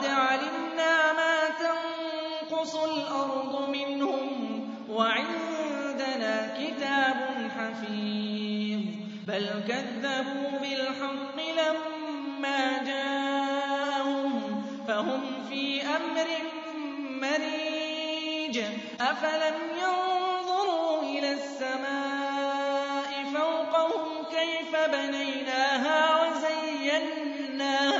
بعيد قد علمنا ما تنقص الأرض منهم وعندنا كتاب حفيظ بل كذبوا بالحق لما جاءهم فهم في أمر مريج أفلم ينظروا إلى السماء فوقهم كيف بنيناها وزيناها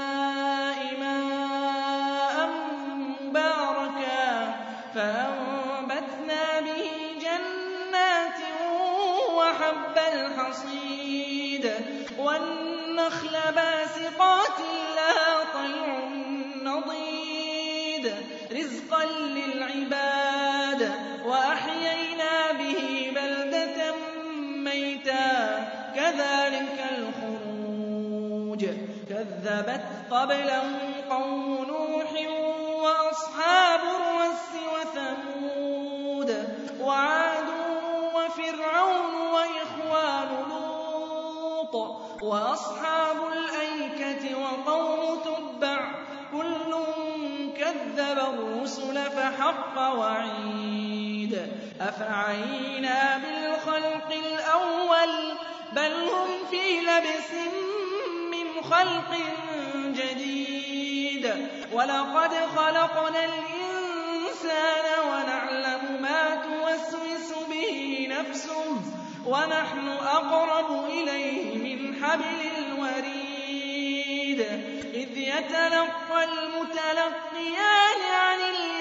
والنخل باسقات لها طلع نضيد رزقا للعباد. وأحيينا به بلدة ميتا كذلك الخروج. كذبت قبلهم قوم نوح وأصحاب الرس وثمود. وأصحاب الأيكة وقوم تبع كل كذب الرسل فحق وعيد أفعينا بالخلق الأول بل هم في لبس من خلق جديد ولقد خلقنا الإنسان ونعلم ما توسوس به نفسه ونحن أقرب إليه من حبل الوريد إذ يتلقى المتلقيان عن اليمين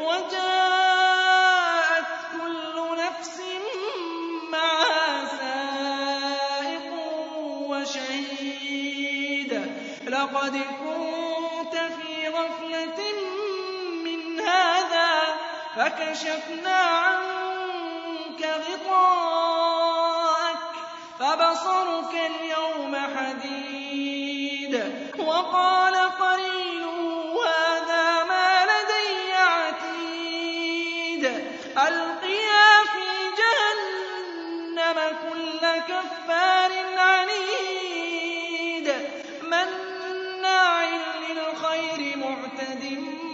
وجاءت كل نفس معها سائق وشهيد. لقد كنت في غفلة من هذا فكشفنا عنك غطاءك فبصرك اليوم حديد. وقال من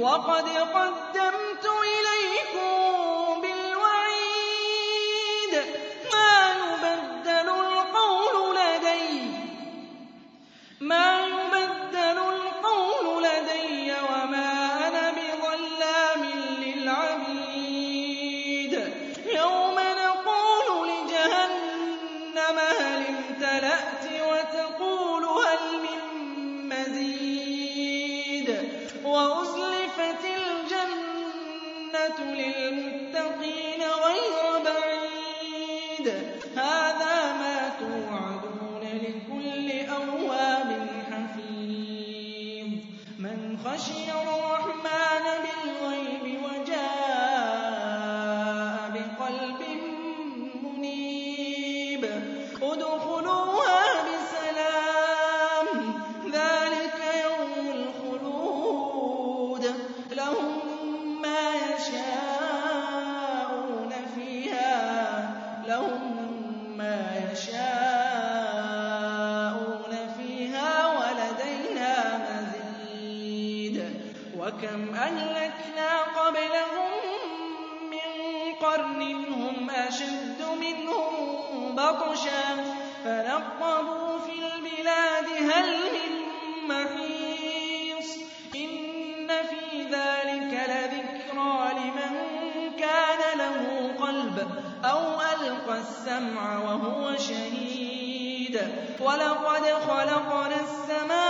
وقد قدمت وَكَمْ أَهْلَكْنَا قَبْلَهُم مِّن قَرْنٍ هُمْ أَشَدُّ مِنْهُم بَطْشًا فَنَقَّبُوا فِي الْبِلَادِ هَلْ مِن مَّحِيصٍ إِنَّ فِي ذَٰلِكَ لَذِكْرَىٰ لِمَن كَانَ لَهُ قَلْبٌ أَوْ أَلْقَى السَّمْعَ وَهُوَ شَهِيدٌ وَلَقَدْ خَلَقْنَا السَّمَاوَاتِ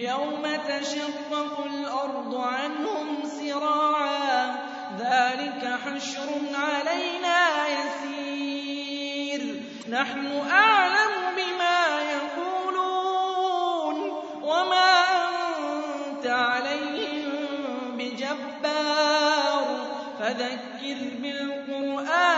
يَوْمَ تَشَقَّقُ الْأَرْضُ عَنْهُمْ سِرَاعًا ۚ ذَٰلِكَ حَشْرٌ عَلَيْنَا يَسِيرٌ. نَّحْنُ أَعْلَمُ بِمَا يَقُولُونَ وَمَا أَنتَ عَلَيْهِم بِجَبَّارٍ. فَذَكِّرْ بِالْقُرْآنِ